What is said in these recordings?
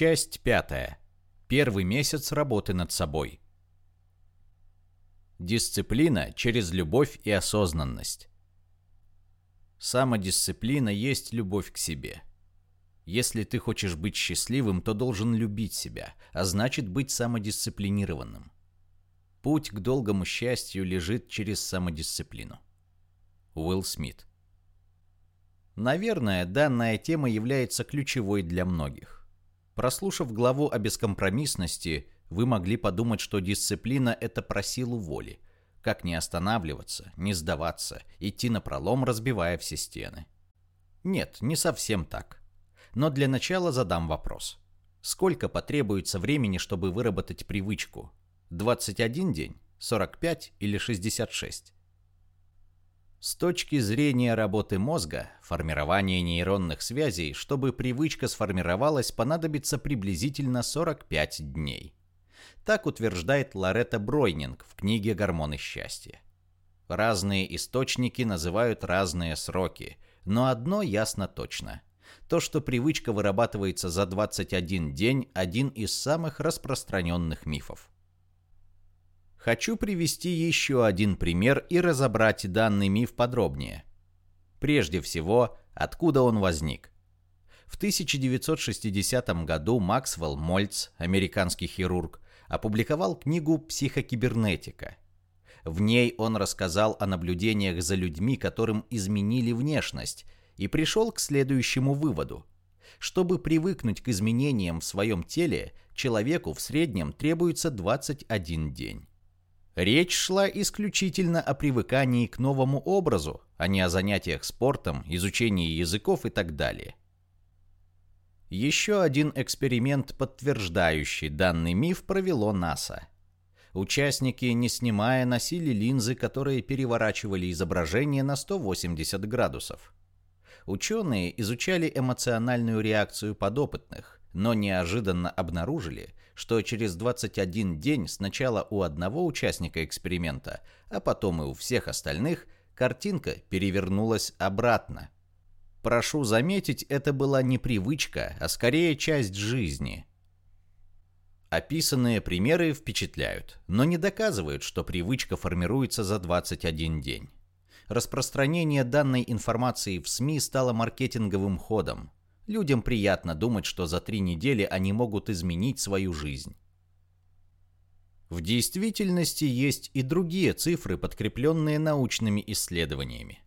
Часть пятая. Первый месяц работы над собой. Дисциплина через любовь и осознанность. Самодисциплина есть любовь к себе. Если ты хочешь быть счастливым, то должен любить себя, а значит быть самодисциплинированным. Путь к долгому счастью лежит через самодисциплину. Уилл Смит. Наверное, данная тема является ключевой для многих. Прослушав главу о бескомпромиссности, вы могли подумать, что дисциплина – это про силу воли. Как не останавливаться, не сдаваться, идти на пролом, разбивая все стены. Нет, не совсем так. Но для начала задам вопрос. Сколько потребуется времени, чтобы выработать привычку? 21 день? 45 или 66? С точки зрения работы мозга, формирование нейронных связей, чтобы привычка сформировалась, понадобится приблизительно 45 дней. Так утверждает Лоретта Бройнинг в книге «Гормоны счастья». Разные источники называют разные сроки, но одно ясно точно. То, что привычка вырабатывается за 21 день, один из самых распространенных мифов. Хочу привести еще один пример и разобрать данный миф подробнее. Прежде всего, откуда он возник. В 1960 году Максвелл Мольц, американский хирург, опубликовал книгу «Психокибернетика». В ней он рассказал о наблюдениях за людьми, которым изменили внешность, и пришел к следующему выводу. Чтобы привыкнуть к изменениям в своем теле, человеку в среднем требуется 21 день. Речь шла исключительно о привыкании к новому образу, а не о занятиях спортом, изучении языков и так далее. Еще один эксперимент, подтверждающий данный миф, провело НАСА. Участники, не снимая, носили линзы, которые переворачивали изображение на 180 градусов. Ученые изучали эмоциональную реакцию подопытных, но неожиданно обнаружили, что через 21 день сначала у одного участника эксперимента, а потом и у всех остальных картинка перевернулась обратно. Прошу заметить, это была не привычка, а скорее часть жизни. Описанные примеры впечатляют, но не доказывают, что привычка формируется за 21 день. Распространение данной информации в СМИ стало маркетинговым ходом, Людям приятно думать, что за три недели они могут изменить свою жизнь. В действительности есть и другие цифры, подкрепленные научными исследованиями.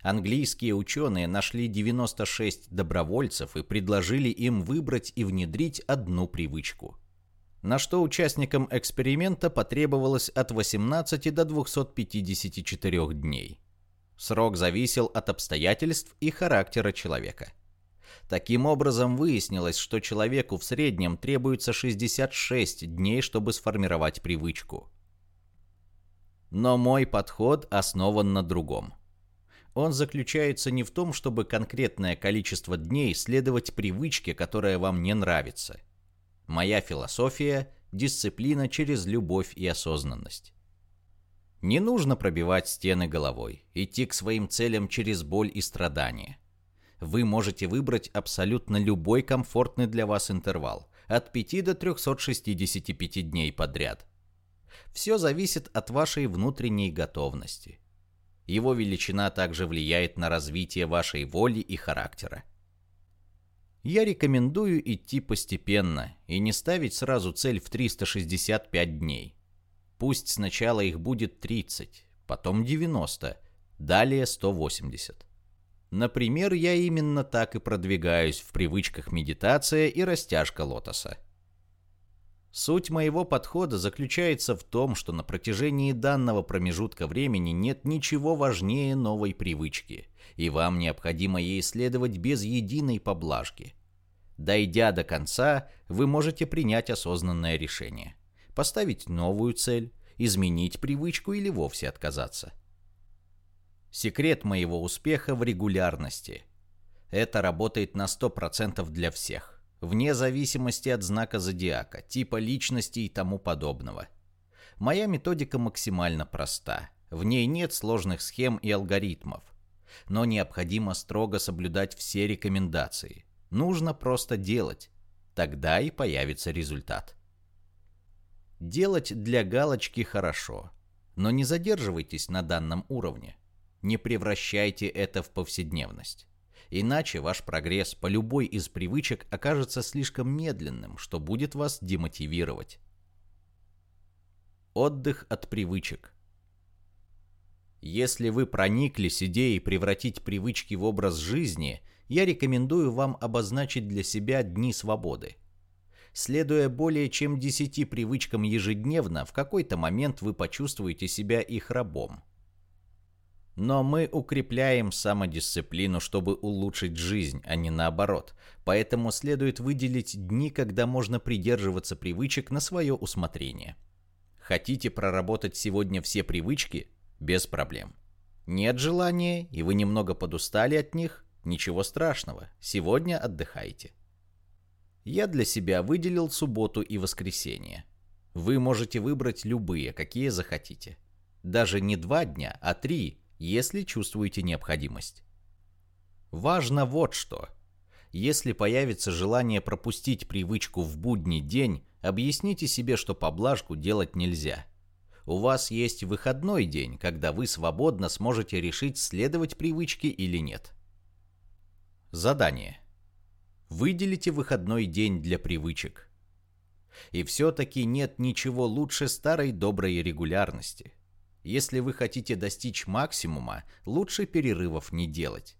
Английские ученые нашли 96 добровольцев и предложили им выбрать и внедрить одну привычку. На что участникам эксперимента потребовалось от 18 до 254 дней. Срок зависел от обстоятельств и характера человека – Таким образом, выяснилось, что человеку в среднем требуется 66 дней, чтобы сформировать привычку. Но мой подход основан на другом. Он заключается не в том, чтобы конкретное количество дней следовать привычке, которая вам не нравится. Моя философия – дисциплина через любовь и осознанность. Не нужно пробивать стены головой, идти к своим целям через боль и страдания – вы можете выбрать абсолютно любой комфортный для вас интервал, от 5 до 365 дней подряд. Все зависит от вашей внутренней готовности. Его величина также влияет на развитие вашей воли и характера. Я рекомендую идти постепенно и не ставить сразу цель в 365 дней. Пусть сначала их будет 30, потом 90, далее 180. Например, я именно так и продвигаюсь в привычках медитация и растяжка лотоса. Суть моего подхода заключается в том, что на протяжении данного промежутка времени нет ничего важнее новой привычки, и вам необходимо ей следовать без единой поблажки. Дойдя до конца, вы можете принять осознанное решение, поставить новую цель, изменить привычку или вовсе отказаться. Секрет моего успеха в регулярности. Это работает на 100% для всех, вне зависимости от знака зодиака, типа личности и тому подобного. Моя методика максимально проста. В ней нет сложных схем и алгоритмов. Но необходимо строго соблюдать все рекомендации. Нужно просто делать. Тогда и появится результат. Делать для галочки хорошо, но не задерживайтесь на данном уровне. Не превращайте это в повседневность. Иначе ваш прогресс по любой из привычек окажется слишком медленным, что будет вас демотивировать. Отдых от привычек. Если вы прониклись идеей превратить привычки в образ жизни, я рекомендую вам обозначить для себя дни свободы. Следуя более чем 10 привычкам ежедневно, в какой-то момент вы почувствуете себя их рабом. Но мы укрепляем самодисциплину, чтобы улучшить жизнь, а не наоборот. Поэтому следует выделить дни, когда можно придерживаться привычек на свое усмотрение. Хотите проработать сегодня все привычки? Без проблем. Нет желания, и вы немного подустали от них? Ничего страшного, сегодня отдыхайте. Я для себя выделил субботу и воскресенье. Вы можете выбрать любые, какие захотите. Даже не два дня, а три, если чувствуете необходимость. Важно вот что. Если появится желание пропустить привычку в будний день, объясните себе, что поблажку делать нельзя. У вас есть выходной день, когда вы свободно сможете решить, следовать привычке или нет. Задание. Выделите выходной день для привычек. И все-таки нет ничего лучше старой доброй регулярности. Если вы хотите достичь максимума, лучше перерывов не делать.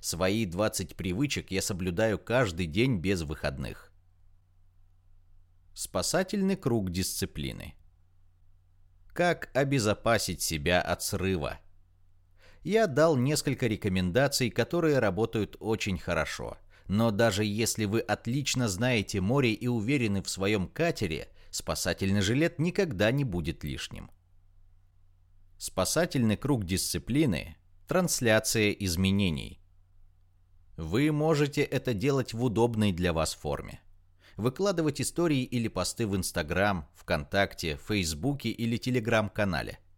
Свои 20 привычек я соблюдаю каждый день без выходных. Спасательный круг дисциплины. Как обезопасить себя от срыва? я дал несколько рекомендаций, которые работают очень хорошо. Но даже если вы отлично знаете море и уверены в своем катере, спасательный жилет никогда не будет лишним. Спасательный круг дисциплины – трансляция изменений. Вы можете это делать в удобной для вас форме. Выкладывать истории или посты в Инстаграм, ВКонтакте, Фейсбуке или Телеграм-канале –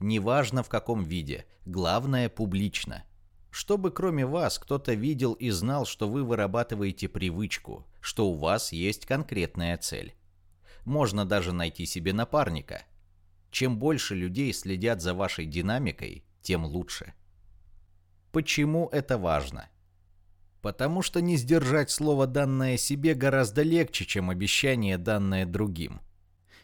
Неважно в каком виде, главное публично. Чтобы кроме вас кто-то видел и знал, что вы вырабатываете привычку, что у вас есть конкретная цель. Можно даже найти себе напарника. Чем больше людей следят за вашей динамикой, тем лучше. Почему это важно? Потому что не сдержать слово данное себе гораздо легче, чем обещание данное другим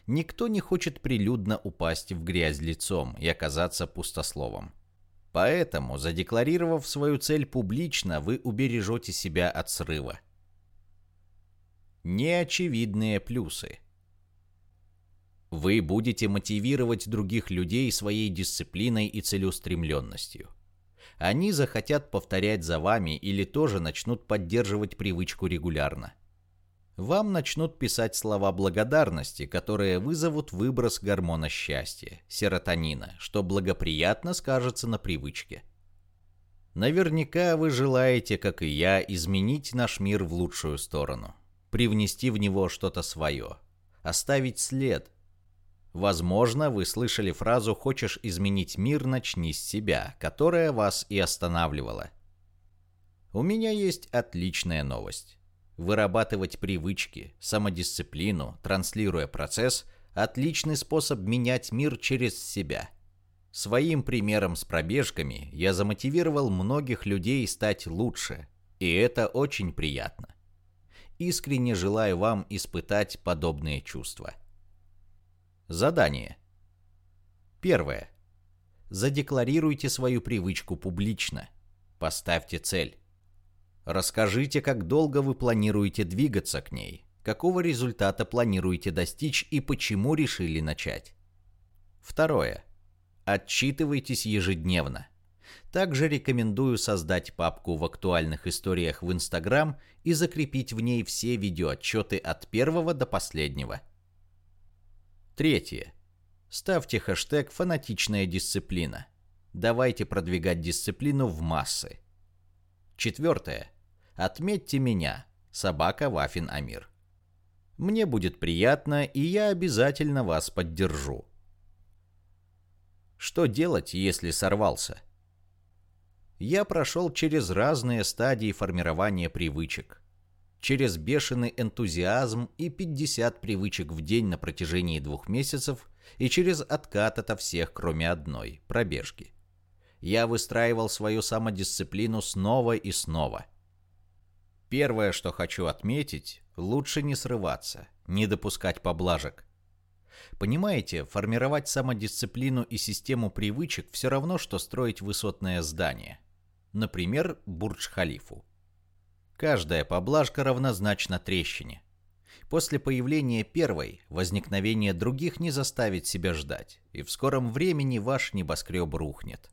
никто не хочет прилюдно упасть в грязь лицом и оказаться пустословом. Поэтому, задекларировав свою цель публично, вы убережете себя от срыва. Неочевидные плюсы. Вы будете мотивировать других людей своей дисциплиной и целеустремленностью. Они захотят повторять за вами или тоже начнут поддерживать привычку регулярно вам начнут писать слова благодарности, которые вызовут выброс гормона счастья, серотонина, что благоприятно скажется на привычке. Наверняка вы желаете, как и я, изменить наш мир в лучшую сторону, привнести в него что-то свое, оставить след. Возможно, вы слышали фразу «хочешь изменить мир, начни с себя», которая вас и останавливала. У меня есть отличная новость. Вырабатывать привычки, самодисциплину, транслируя процесс – отличный способ менять мир через себя. Своим примером с пробежками я замотивировал многих людей стать лучше, и это очень приятно. Искренне желаю вам испытать подобные чувства. Задание. Первое. Задекларируйте свою привычку публично. Поставьте цель. Расскажите, как долго вы планируете двигаться к ней, какого результата планируете достичь и почему решили начать. Второе. Отчитывайтесь ежедневно. Также рекомендую создать папку в актуальных историях в Instagram и закрепить в ней все видеоотчеты от первого до последнего. Третье. Ставьте хэштег «фанатичная дисциплина». Давайте продвигать дисциплину в массы. Четвертое. Отметьте меня, собака Вафин Амир. Мне будет приятно, и я обязательно вас поддержу. Что делать, если сорвался? Я прошел через разные стадии формирования привычек. Через бешеный энтузиазм и 50 привычек в день на протяжении двух месяцев и через откат ото всех, кроме одной – пробежки. Я выстраивал свою самодисциплину снова и снова. Первое, что хочу отметить – лучше не срываться, не допускать поблажек. Понимаете, формировать самодисциплину и систему привычек все равно, что строить высотное здание. Например, Бурдж-Халифу. Каждая поблажка равнозначна трещине. После появления первой, возникновение других не заставит себя ждать, и в скором времени ваш небоскреб рухнет.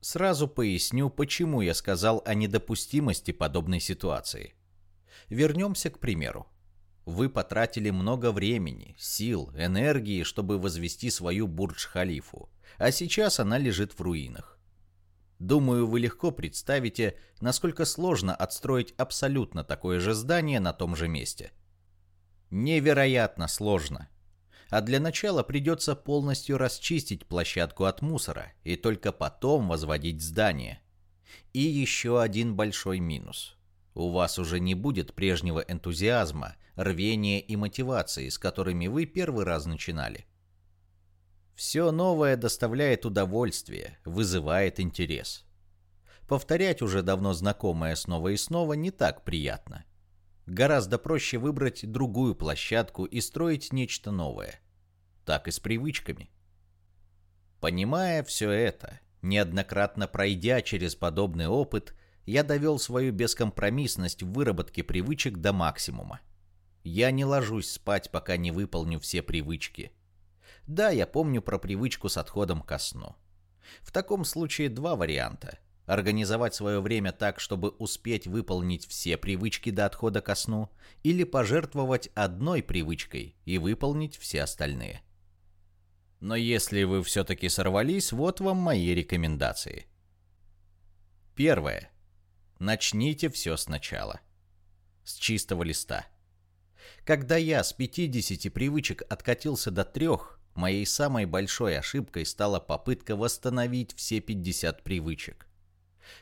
Сразу поясню, почему я сказал о недопустимости подобной ситуации. Вернемся к примеру. Вы потратили много времени, сил, энергии, чтобы возвести свою Бурдж-Халифу, а сейчас она лежит в руинах. Думаю, вы легко представите, насколько сложно отстроить абсолютно такое же здание на том же месте. Невероятно сложно. А для начала придется полностью расчистить площадку от мусора и только потом возводить здание. И еще один большой минус. У вас уже не будет прежнего энтузиазма, рвения и мотивации, с которыми вы первый раз начинали. Все новое доставляет удовольствие, вызывает интерес. Повторять уже давно знакомое снова и снова не так приятно. Гораздо проще выбрать другую площадку и строить нечто новое. Так и с привычками. Понимая все это, неоднократно пройдя через подобный опыт, я довел свою бескомпромиссность в выработке привычек до максимума. Я не ложусь спать, пока не выполню все привычки – да, я помню про привычку с отходом ко сну. В таком случае два варианта. Организовать свое время так, чтобы успеть выполнить все привычки до отхода ко сну, или пожертвовать одной привычкой и выполнить все остальные. Но если вы все-таки сорвались, вот вам мои рекомендации. Первое. Начните все сначала. С чистого листа. Когда я с 50 привычек откатился до трех, Моей самой большой ошибкой стала попытка восстановить все 50 привычек.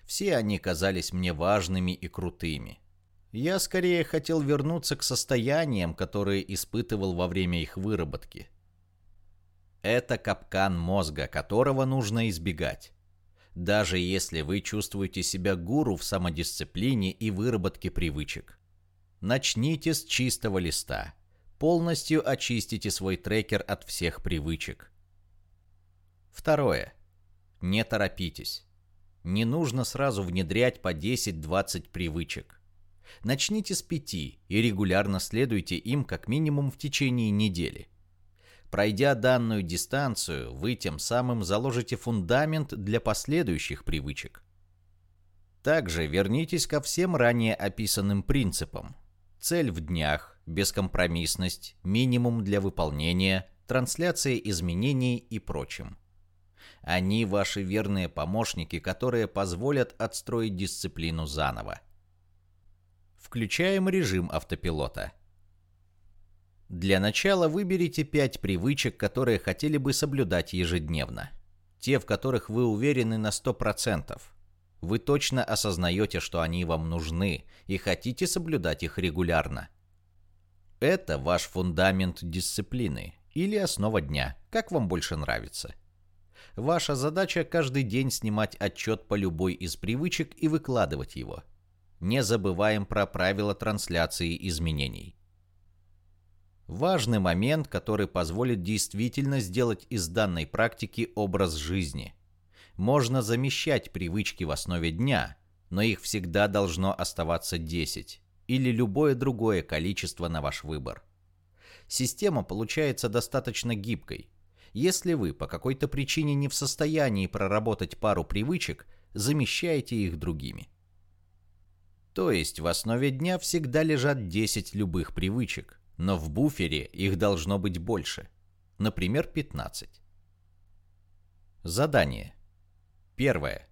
Все они казались мне важными и крутыми. Я скорее хотел вернуться к состояниям, которые испытывал во время их выработки. Это капкан мозга, которого нужно избегать. Даже если вы чувствуете себя гуру в самодисциплине и выработке привычек. Начните с чистого листа – полностью очистите свой трекер от всех привычек. Второе. Не торопитесь. Не нужно сразу внедрять по 10-20 привычек. Начните с 5 и регулярно следуйте им как минимум в течение недели. Пройдя данную дистанцию, вы тем самым заложите фундамент для последующих привычек. Также вернитесь ко всем ранее описанным принципам. Цель в днях, бескомпромиссность, минимум для выполнения, трансляция изменений и прочим. Они ваши верные помощники, которые позволят отстроить дисциплину заново. Включаем режим автопилота. Для начала выберите 5 привычек, которые хотели бы соблюдать ежедневно. Те, в которых вы уверены на 100%. Вы точно осознаете, что они вам нужны и хотите соблюдать их регулярно. Это ваш фундамент дисциплины или основа дня, как вам больше нравится. Ваша задача каждый день снимать отчет по любой из привычек и выкладывать его. Не забываем про правила трансляции изменений. Важный момент, который позволит действительно сделать из данной практики образ жизни. Можно замещать привычки в основе дня, но их всегда должно оставаться 10 или любое другое количество на ваш выбор. Система получается достаточно гибкой. Если вы по какой-то причине не в состоянии проработать пару привычек, замещайте их другими. То есть в основе дня всегда лежат 10 любых привычек, но в буфере их должно быть больше. Например, 15. Задание. Первое.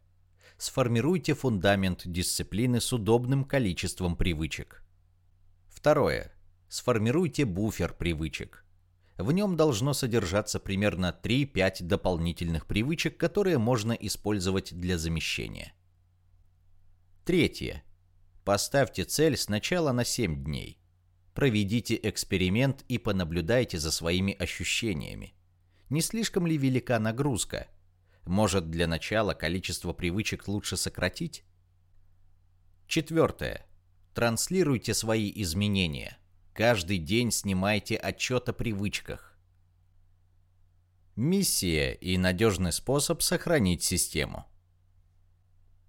Сформируйте фундамент дисциплины с удобным количеством привычек. Второе. Сформируйте буфер привычек. В нем должно содержаться примерно 3-5 дополнительных привычек, которые можно использовать для замещения. Третье. Поставьте цель сначала на 7 дней. Проведите эксперимент и понаблюдайте за своими ощущениями. Не слишком ли велика нагрузка? Может, для начала количество привычек лучше сократить? Четвертое. Транслируйте свои изменения. Каждый день снимайте отчет о привычках. Миссия и надежный способ сохранить систему.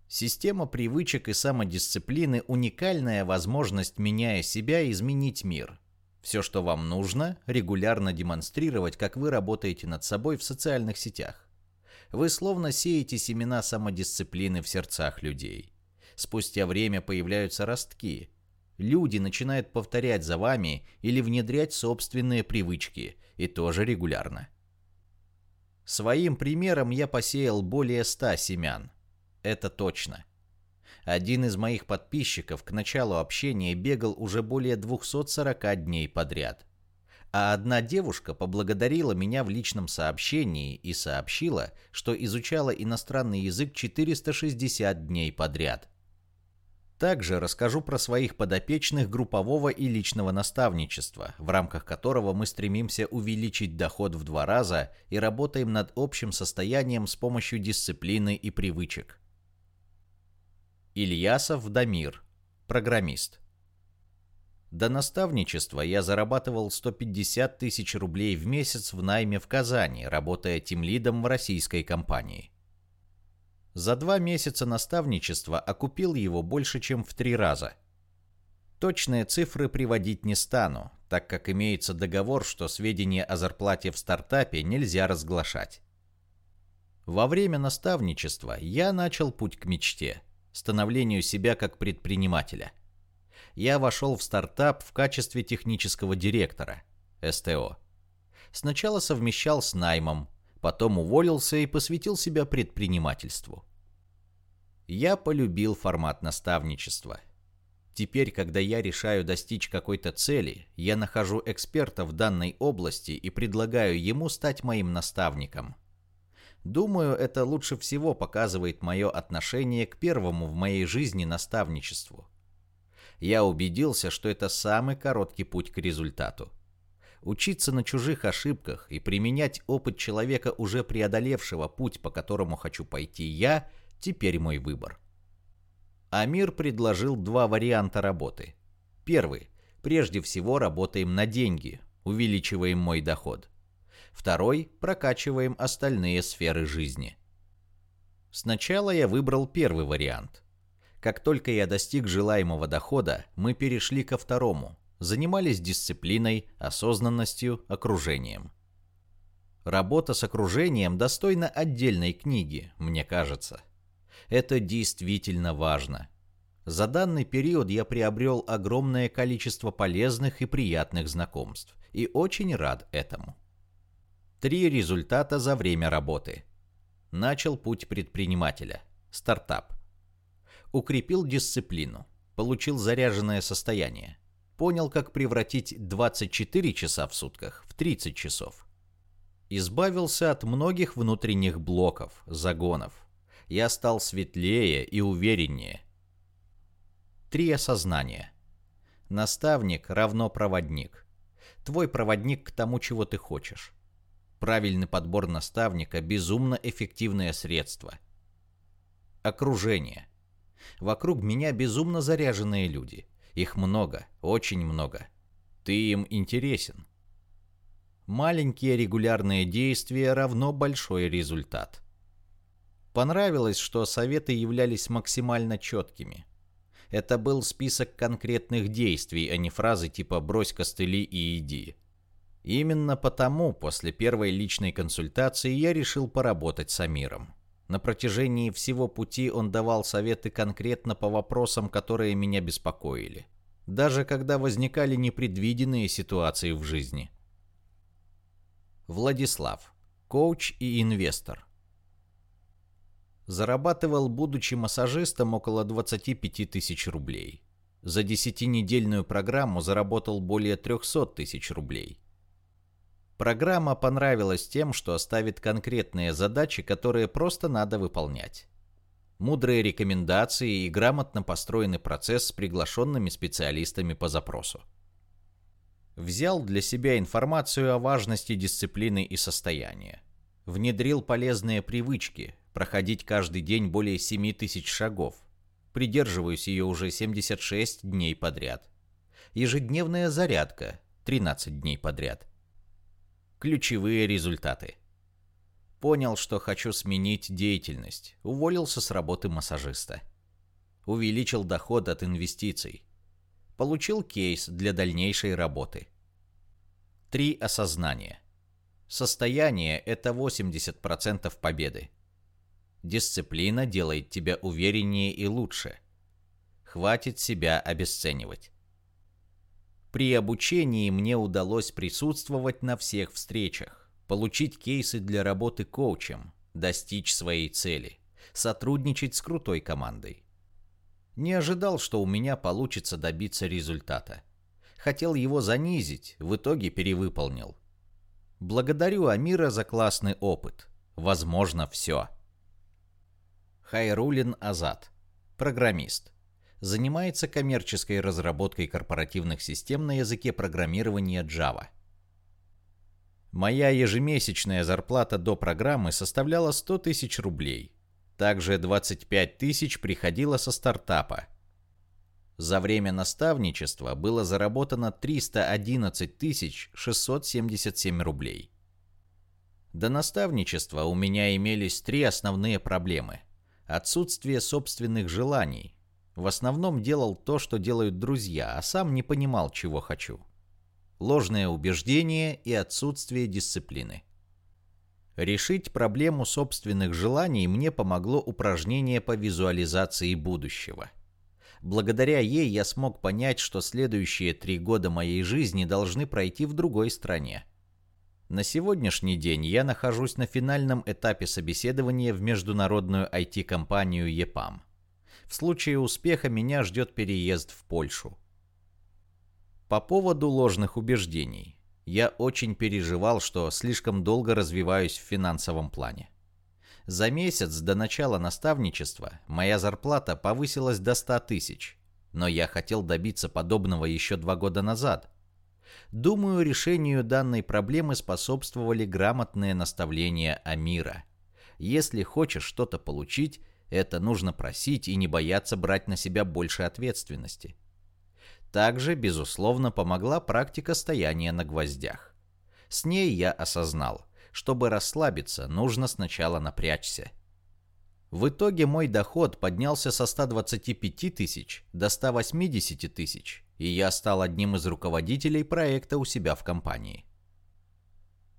Система привычек и самодисциплины – уникальная возможность, меняя себя, изменить мир. Все, что вам нужно – регулярно демонстрировать, как вы работаете над собой в социальных сетях. Вы словно сеете семена самодисциплины в сердцах людей. Спустя время появляются ростки. Люди начинают повторять за вами или внедрять собственные привычки, и тоже регулярно. Своим примером я посеял более ста семян – это точно. Один из моих подписчиков к началу общения бегал уже более 240 дней подряд. А одна девушка поблагодарила меня в личном сообщении и сообщила, что изучала иностранный язык 460 дней подряд. Также расскажу про своих подопечных группового и личного наставничества, в рамках которого мы стремимся увеличить доход в два раза и работаем над общим состоянием с помощью дисциплины и привычек. Ильясов Дамир, программист. До наставничества я зарабатывал 150 тысяч рублей в месяц в найме в Казани, работая тимлидом в российской компании. За два месяца наставничества окупил его больше, чем в три раза. Точные цифры приводить не стану, так как имеется договор, что сведения о зарплате в стартапе нельзя разглашать. Во время наставничества я начал путь к мечте – становлению себя как предпринимателя. Я вошел в стартап в качестве технического директора, СТО. Сначала совмещал с наймом, потом уволился и посвятил себя предпринимательству. Я полюбил формат наставничества. Теперь, когда я решаю достичь какой-то цели, я нахожу эксперта в данной области и предлагаю ему стать моим наставником – Думаю, это лучше всего показывает мое отношение к первому в моей жизни наставничеству. Я убедился, что это самый короткий путь к результату. Учиться на чужих ошибках и применять опыт человека, уже преодолевшего путь, по которому хочу пойти я, теперь мой выбор. Амир предложил два варианта работы. Первый. Прежде всего работаем на деньги, увеличиваем мой доход. Второй – прокачиваем остальные сферы жизни. Сначала я выбрал первый вариант. Как только я достиг желаемого дохода, мы перешли ко второму. Занимались дисциплиной, осознанностью, окружением. Работа с окружением достойна отдельной книги, мне кажется. Это действительно важно. За данный период я приобрел огромное количество полезных и приятных знакомств, и очень рад этому. Три результата за время работы. Начал путь предпринимателя. Стартап. Укрепил дисциплину. Получил заряженное состояние. Понял, как превратить 24 часа в сутках в 30 часов. Избавился от многих внутренних блоков, загонов. Я стал светлее и увереннее. Три осознания. Наставник равно проводник. Твой проводник к тому, чего ты хочешь. Правильный подбор наставника – безумно эффективное средство. Окружение. Вокруг меня безумно заряженные люди. Их много, очень много. Ты им интересен. Маленькие регулярные действия равно большой результат. Понравилось, что советы являлись максимально четкими. Это был список конкретных действий, а не фразы типа «брось костыли и иди». Именно потому после первой личной консультации я решил поработать с Амиром. На протяжении всего пути он давал советы конкретно по вопросам, которые меня беспокоили. Даже когда возникали непредвиденные ситуации в жизни. Владислав. Коуч и инвестор. Зарабатывал, будучи массажистом, около 25 тысяч рублей. За десятинедельную программу заработал более 300 тысяч рублей. Программа понравилась тем, что ставит конкретные задачи, которые просто надо выполнять. Мудрые рекомендации и грамотно построенный процесс с приглашенными специалистами по запросу. Взял для себя информацию о важности дисциплины и состояния. Внедрил полезные привычки, проходить каждый день более 7 тысяч шагов. Придерживаюсь ее уже 76 дней подряд. Ежедневная зарядка 13 дней подряд. Ключевые результаты. Понял, что хочу сменить деятельность. Уволился с работы массажиста. Увеличил доход от инвестиций. Получил кейс для дальнейшей работы. Три осознания. Состояние – это 80% победы. Дисциплина делает тебя увереннее и лучше. Хватит себя обесценивать. При обучении мне удалось присутствовать на всех встречах, получить кейсы для работы коучем, достичь своей цели, сотрудничать с крутой командой. Не ожидал, что у меня получится добиться результата. Хотел его занизить, в итоге перевыполнил. Благодарю Амира за классный опыт. Возможно, все. Хайрулин Азат. Программист. Занимается коммерческой разработкой корпоративных систем на языке программирования Java. Моя ежемесячная зарплата до программы составляла 100 тысяч рублей. Также 25 тысяч приходило со стартапа. За время наставничества было заработано 311 677 рублей. До наставничества у меня имелись три основные проблемы. Отсутствие собственных желаний. В основном делал то, что делают друзья, а сам не понимал, чего хочу. Ложное убеждение и отсутствие дисциплины. Решить проблему собственных желаний мне помогло упражнение по визуализации будущего. Благодаря ей я смог понять, что следующие три года моей жизни должны пройти в другой стране. На сегодняшний день я нахожусь на финальном этапе собеседования в международную IT-компанию EPAM. В случае успеха меня ждет переезд в Польшу. По поводу ложных убеждений. Я очень переживал, что слишком долго развиваюсь в финансовом плане. За месяц до начала наставничества моя зарплата повысилась до 100 тысяч, но я хотел добиться подобного еще два года назад. Думаю, решению данной проблемы способствовали грамотные наставления Амира. Если хочешь что-то получить, это нужно просить и не бояться брать на себя больше ответственности. Также, безусловно, помогла практика стояния на гвоздях. С ней я осознал, чтобы расслабиться, нужно сначала напрячься. В итоге мой доход поднялся со 125 тысяч до 180 тысяч, и я стал одним из руководителей проекта у себя в компании.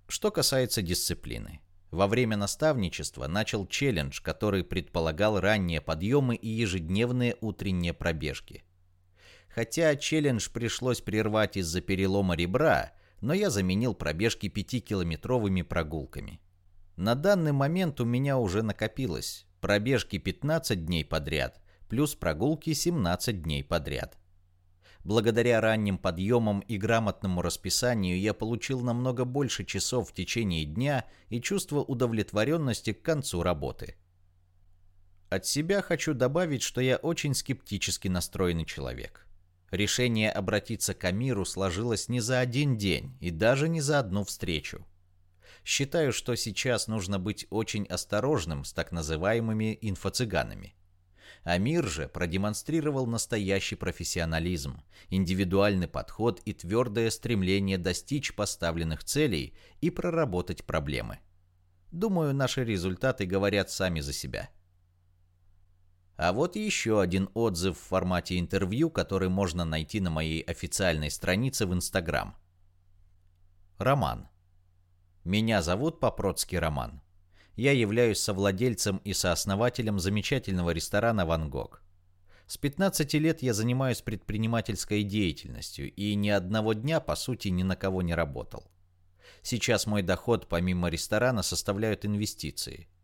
Что касается дисциплины. Во время наставничества начал челлендж, который предполагал ранние подъемы и ежедневные утренние пробежки. Хотя челлендж пришлось прервать из-за перелома ребра, но я заменил пробежки 5-километровыми прогулками. На данный момент у меня уже накопилось пробежки 15 дней подряд, плюс прогулки 17 дней подряд. Благодаря ранним подъемам и грамотному расписанию я получил намного больше часов в течение дня и чувство удовлетворенности к концу работы. От себя хочу добавить, что я очень скептически настроенный человек. Решение обратиться к Амиру сложилось не за один день и даже не за одну встречу. Считаю, что сейчас нужно быть очень осторожным с так называемыми инфо-цыганами. Амир же продемонстрировал настоящий профессионализм, индивидуальный подход и твердое стремление достичь поставленных целей и проработать проблемы. Думаю, наши результаты говорят сами за себя. А вот еще один отзыв в формате интервью, который можно найти на моей официальной странице в Инстаграм. Роман. Меня зовут Попроцкий Роман. Я являюсь совладельцем и сооснователем замечательного ресторана «Ван Гог». С 15 лет я занимаюсь предпринимательской деятельностью и ни одного дня, по сути, ни на кого не работал. Сейчас мой доход помимо ресторана составляют инвестиции –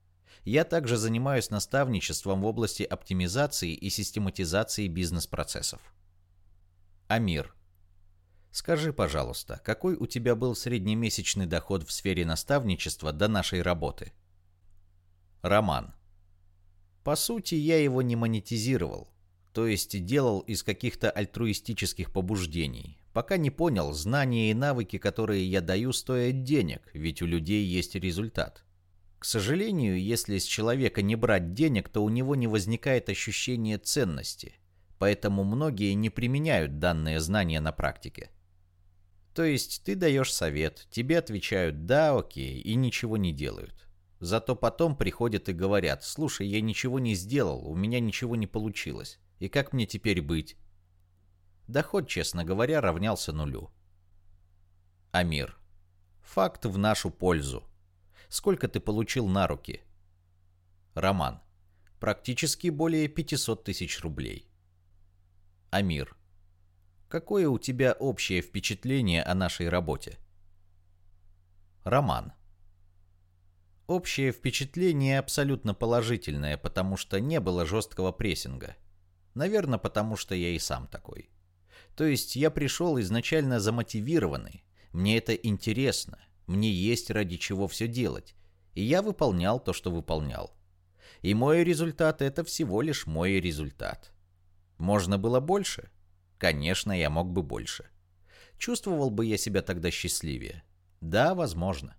я также занимаюсь наставничеством в области оптимизации и систематизации бизнес-процессов. Амир. Скажи, пожалуйста, какой у тебя был среднемесячный доход в сфере наставничества до нашей работы? Роман. По сути, я его не монетизировал, то есть делал из каких-то альтруистических побуждений, пока не понял, знания и навыки, которые я даю, стоят денег, ведь у людей есть результат. К сожалению, если с человека не брать денег, то у него не возникает ощущения ценности, поэтому многие не применяют данные знания на практике. То есть ты даешь совет, тебе отвечают «да, окей» и ничего не делают. Зато потом приходят и говорят «слушай, я ничего не сделал, у меня ничего не получилось, и как мне теперь быть?» Доход, честно говоря, равнялся нулю. Амир. Факт в нашу пользу. Сколько ты получил на руки? Роман. Практически более 500 тысяч рублей. Амир. Какое у тебя общее впечатление о нашей работе? Роман. Общее впечатление абсолютно положительное, потому что не было жесткого прессинга. Наверное, потому что я и сам такой. То есть я пришел изначально замотивированный. Мне это интересно. Мне есть ради чего все делать. И я выполнял то, что выполнял. И мой результат — это всего лишь мой результат. Можно было больше? Конечно, я мог бы больше. Чувствовал бы я себя тогда счастливее? Да, возможно.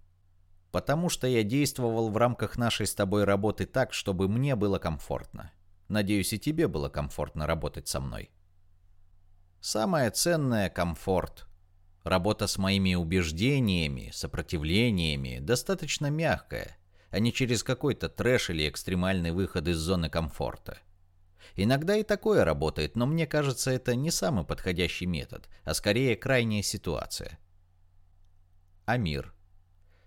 Потому что я действовал в рамках нашей с тобой работы так, чтобы мне было комфортно. Надеюсь, и тебе было комфортно работать со мной. Самое ценное — комфорт. Работа с моими убеждениями, сопротивлениями достаточно мягкая, а не через какой-то трэш или экстремальный выход из зоны комфорта. Иногда и такое работает, но мне кажется, это не самый подходящий метод, а скорее крайняя ситуация. Амир.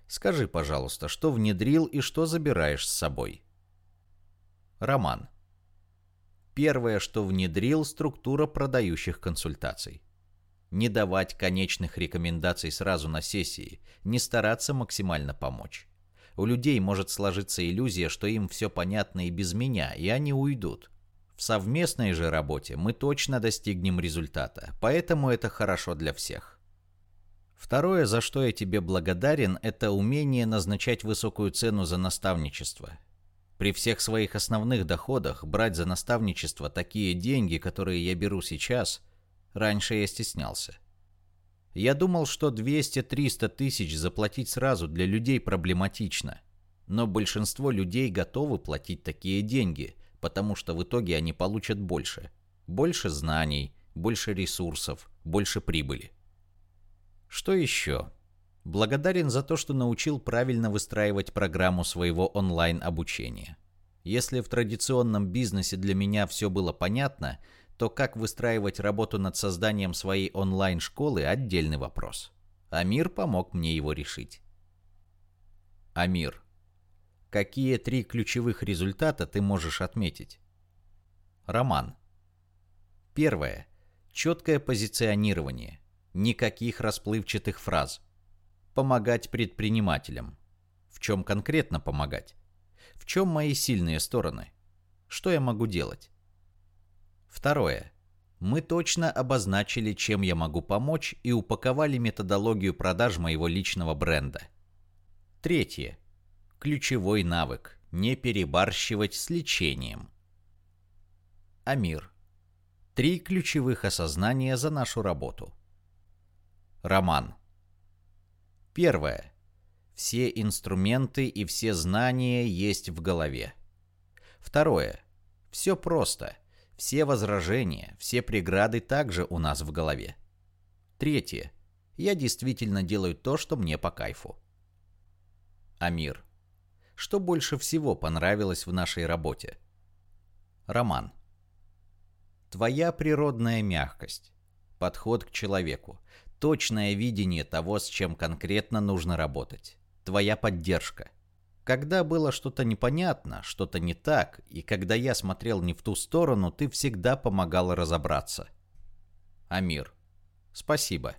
Скажи, пожалуйста, что внедрил и что забираешь с собой? Роман. Первое, что внедрил, структура продающих консультаций. Не давать конечных рекомендаций сразу на сессии, не стараться максимально помочь. У людей может сложиться иллюзия, что им все понятно и без меня, и они уйдут. В совместной же работе мы точно достигнем результата, поэтому это хорошо для всех. Второе, за что я тебе благодарен, это умение назначать высокую цену за наставничество. При всех своих основных доходах брать за наставничество такие деньги, которые я беру сейчас, раньше я стеснялся. Я думал, что 200-300 тысяч заплатить сразу для людей проблематично. Но большинство людей готовы платить такие деньги, потому что в итоге они получат больше. Больше знаний, больше ресурсов, больше прибыли. Что еще? Благодарен за то, что научил правильно выстраивать программу своего онлайн-обучения. Если в традиционном бизнесе для меня все было понятно, то как выстраивать работу над созданием своей онлайн-школы – отдельный вопрос. Амир помог мне его решить. Амир. Какие три ключевых результата ты можешь отметить? Роман. Первое. Четкое позиционирование. Никаких расплывчатых фраз – помогать предпринимателям. В чем конкретно помогать? В чем мои сильные стороны? Что я могу делать? Второе. Мы точно обозначили, чем я могу помочь и упаковали методологию продаж моего личного бренда. Третье. Ключевой навык – не перебарщивать с лечением. Амир. Три ключевых осознания за нашу работу. Роман. Первое. Все инструменты и все знания есть в голове. Второе. Все просто. Все возражения, все преграды также у нас в голове. Третье. Я действительно делаю то, что мне по кайфу. Амир. Что больше всего понравилось в нашей работе? Роман. Твоя природная мягкость. Подход к человеку точное видение того, с чем конкретно нужно работать. Твоя поддержка. Когда было что-то непонятно, что-то не так, и когда я смотрел не в ту сторону, ты всегда помогал разобраться. Амир. Спасибо.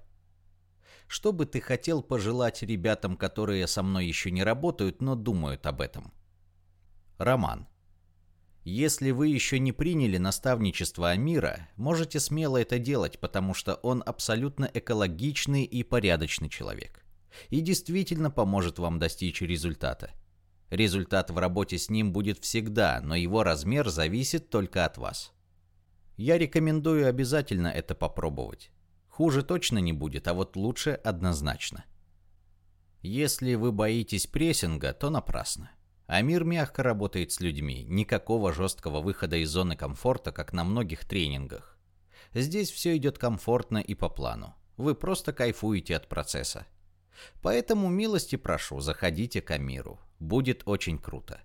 Что бы ты хотел пожелать ребятам, которые со мной еще не работают, но думают об этом? Роман. Если вы еще не приняли наставничество Амира, можете смело это делать, потому что он абсолютно экологичный и порядочный человек. И действительно поможет вам достичь результата. Результат в работе с ним будет всегда, но его размер зависит только от вас. Я рекомендую обязательно это попробовать. Хуже точно не будет, а вот лучше однозначно. Если вы боитесь прессинга, то напрасно. Амир мягко работает с людьми, никакого жесткого выхода из зоны комфорта, как на многих тренингах. Здесь все идет комфортно и по плану. Вы просто кайфуете от процесса. Поэтому милости прошу, заходите к Амиру. Будет очень круто.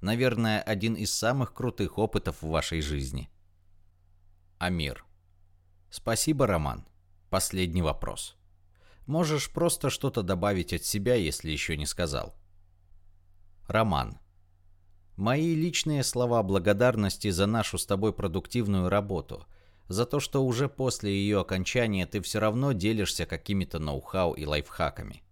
Наверное, один из самых крутых опытов в вашей жизни. Амир. Спасибо, Роман. Последний вопрос. Можешь просто что-то добавить от себя, если еще не сказал. Роман. Мои личные слова благодарности за нашу с тобой продуктивную работу, за то, что уже после ее окончания ты все равно делишься какими-то ноу-хау и лайфхаками.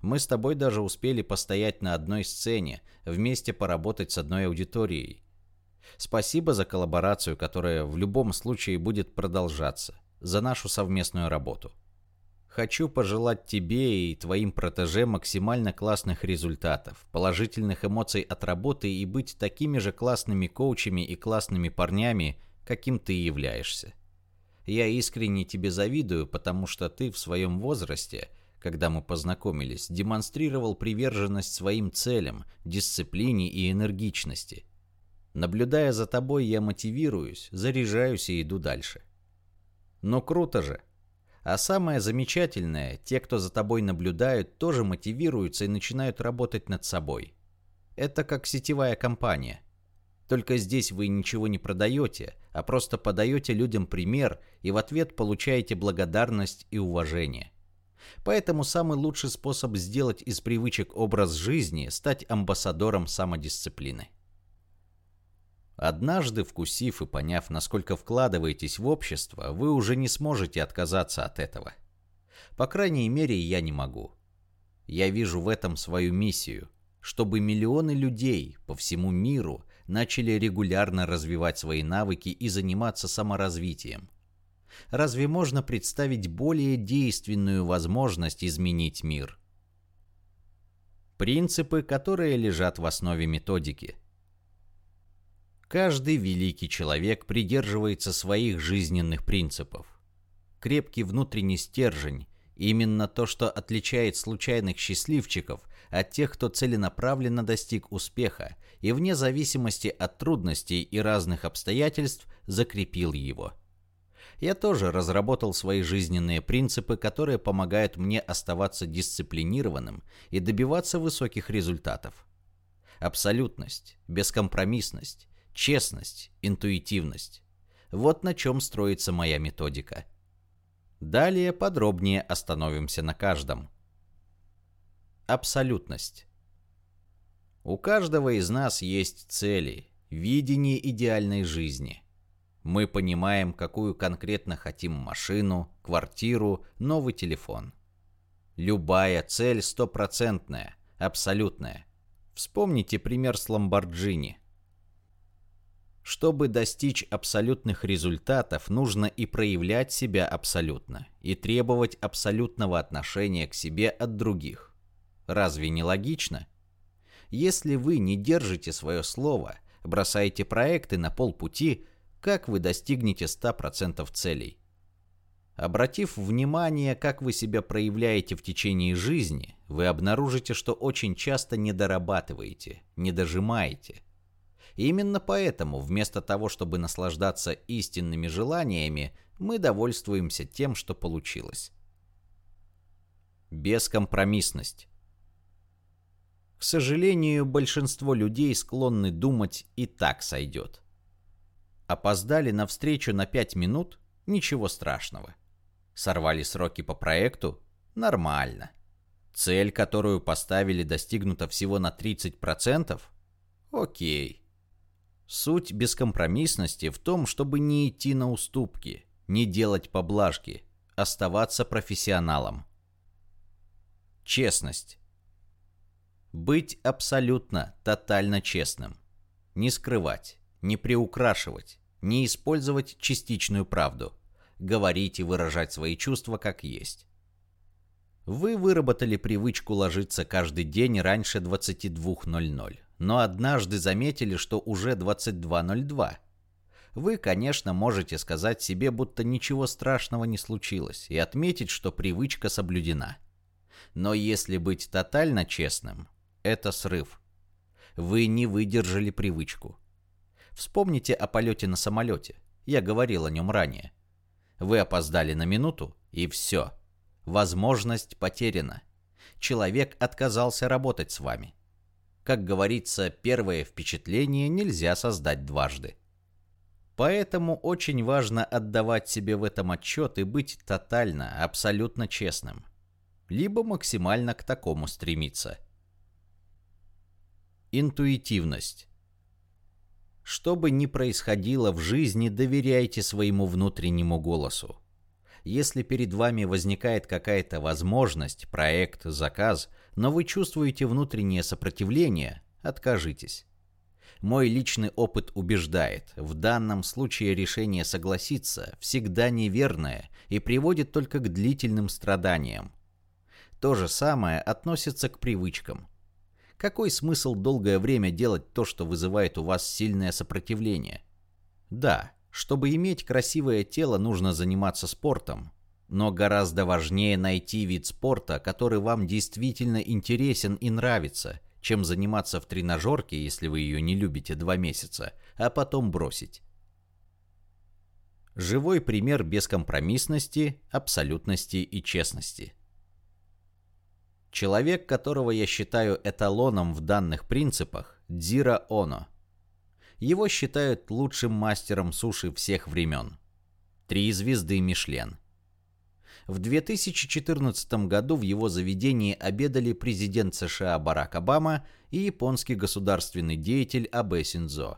Мы с тобой даже успели постоять на одной сцене, вместе поработать с одной аудиторией. Спасибо за коллаборацию, которая в любом случае будет продолжаться, за нашу совместную работу. Хочу пожелать тебе и твоим протеже максимально классных результатов, положительных эмоций от работы и быть такими же классными коучами и классными парнями, каким ты являешься. Я искренне тебе завидую, потому что ты в своем возрасте, когда мы познакомились, демонстрировал приверженность своим целям, дисциплине и энергичности. Наблюдая за тобой, я мотивируюсь, заряжаюсь и иду дальше. Но круто же. А самое замечательное, те, кто за тобой наблюдают, тоже мотивируются и начинают работать над собой. Это как сетевая компания. Только здесь вы ничего не продаете, а просто подаете людям пример и в ответ получаете благодарность и уважение. Поэтому самый лучший способ сделать из привычек образ жизни – стать амбассадором самодисциплины. Однажды, вкусив и поняв, насколько вкладываетесь в общество, вы уже не сможете отказаться от этого. По крайней мере, я не могу. Я вижу в этом свою миссию, чтобы миллионы людей по всему миру начали регулярно развивать свои навыки и заниматься саморазвитием. Разве можно представить более действенную возможность изменить мир? Принципы, которые лежат в основе методики – Каждый великий человек придерживается своих жизненных принципов. Крепкий внутренний стержень – именно то, что отличает случайных счастливчиков от тех, кто целенаправленно достиг успеха и вне зависимости от трудностей и разных обстоятельств закрепил его. Я тоже разработал свои жизненные принципы, которые помогают мне оставаться дисциплинированным и добиваться высоких результатов. Абсолютность, бескомпромиссность, честность, интуитивность. Вот на чем строится моя методика. Далее подробнее остановимся на каждом. Абсолютность. У каждого из нас есть цели, видение идеальной жизни. Мы понимаем, какую конкретно хотим машину, квартиру, новый телефон. Любая цель стопроцентная, абсолютная. Вспомните пример с Ламборджини – чтобы достичь абсолютных результатов, нужно и проявлять себя абсолютно, и требовать абсолютного отношения к себе от других. Разве не логично? Если вы не держите свое слово, бросаете проекты на полпути, как вы достигнете 100% целей? Обратив внимание, как вы себя проявляете в течение жизни, вы обнаружите, что очень часто не дорабатываете, не дожимаете – именно поэтому, вместо того, чтобы наслаждаться истинными желаниями, мы довольствуемся тем, что получилось. Бескомпромиссность. К сожалению, большинство людей склонны думать «и так сойдет». Опоздали на встречу на 5 минут – ничего страшного. Сорвали сроки по проекту – нормально. Цель, которую поставили, достигнута всего на 30%? Окей. Суть бескомпромиссности в том, чтобы не идти на уступки, не делать поблажки, оставаться профессионалом. Честность. Быть абсолютно, тотально честным. Не скрывать, не приукрашивать, не использовать частичную правду. Говорить и выражать свои чувства как есть. Вы выработали привычку ложиться каждый день раньше 22.00, но однажды заметили, что уже 22.02. Вы, конечно, можете сказать себе, будто ничего страшного не случилось, и отметить, что привычка соблюдена. Но если быть тотально честным, это срыв. Вы не выдержали привычку. Вспомните о полете на самолете. Я говорил о нем ранее. Вы опоздали на минуту, и все. Возможность потеряна. Человек отказался работать с вами. Как говорится, первое впечатление нельзя создать дважды. Поэтому очень важно отдавать себе в этом отчет и быть тотально, абсолютно честным. Либо максимально к такому стремиться. Интуитивность. Что бы ни происходило в жизни, доверяйте своему внутреннему голосу. Если перед вами возникает какая-то возможность, проект, заказ, но вы чувствуете внутреннее сопротивление, откажитесь. Мой личный опыт убеждает, в данном случае решение согласиться всегда неверное и приводит только к длительным страданиям. То же самое относится к привычкам. Какой смысл долгое время делать то, что вызывает у вас сильное сопротивление? Да, чтобы иметь красивое тело, нужно заниматься спортом. Но гораздо важнее найти вид спорта, который вам действительно интересен и нравится, чем заниматься в тренажерке, если вы ее не любите два месяца, а потом бросить. Живой пример бескомпромиссности, абсолютности и честности. Человек, которого я считаю эталоном в данных принципах, Дзира Оно. Его считают лучшим мастером суши всех времен. Три звезды Мишлен. В 2014 году в его заведении обедали президент США Барак Обама и японский государственный деятель Абе Синдзо.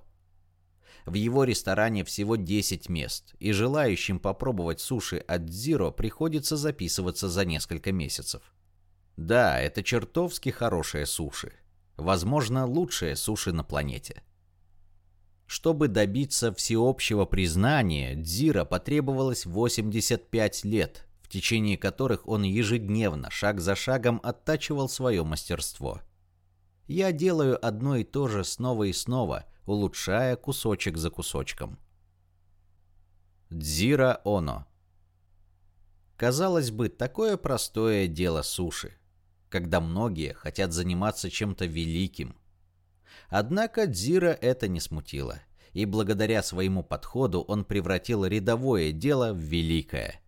В его ресторане всего 10 мест, и желающим попробовать суши от Дзиро приходится записываться за несколько месяцев. Да, это чертовски хорошие суши. Возможно, лучшие суши на планете. Чтобы добиться всеобщего признания, Дзира потребовалось 85 лет, в течение которых он ежедневно, шаг за шагом оттачивал свое мастерство. Я делаю одно и то же снова и снова, улучшая кусочек за кусочком. Дзира Оно Казалось бы, такое простое дело суши когда многие хотят заниматься чем-то великим. Однако Дзира это не смутило, и благодаря своему подходу он превратил рядовое дело в великое.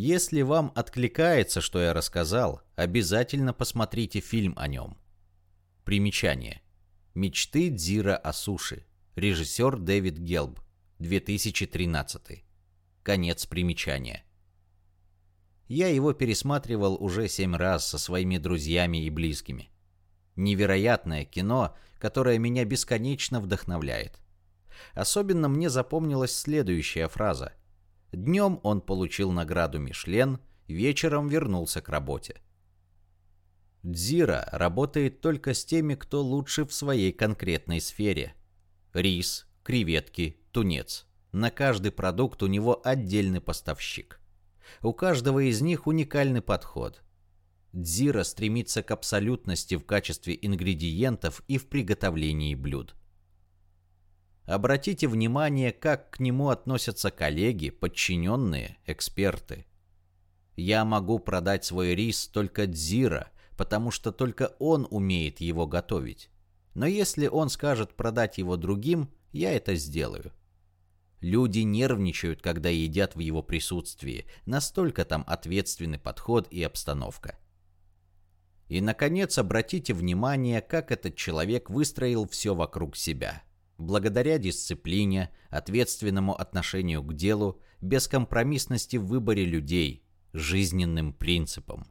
Если вам откликается, что я рассказал, обязательно посмотрите фильм о нем. Примечание. Мечты Дзира о суши. Режиссер Дэвид Гелб. 2013. Конец примечания. Я его пересматривал уже семь раз со своими друзьями и близкими. Невероятное кино, которое меня бесконечно вдохновляет. Особенно мне запомнилась следующая фраза. Днем он получил награду Мишлен, вечером вернулся к работе. Дзира работает только с теми, кто лучше в своей конкретной сфере. Рис, креветки, тунец. На каждый продукт у него отдельный поставщик. У каждого из них уникальный подход. Дзира стремится к абсолютности в качестве ингредиентов и в приготовлении блюд. Обратите внимание, как к нему относятся коллеги, подчиненные, эксперты. Я могу продать свой рис только Дзира, потому что только он умеет его готовить. Но если он скажет продать его другим, я это сделаю. Люди нервничают, когда едят в его присутствии, настолько там ответственный подход и обстановка. И, наконец, обратите внимание, как этот человек выстроил все вокруг себя. Благодаря дисциплине, ответственному отношению к делу, бескомпромиссности в выборе людей, жизненным принципам.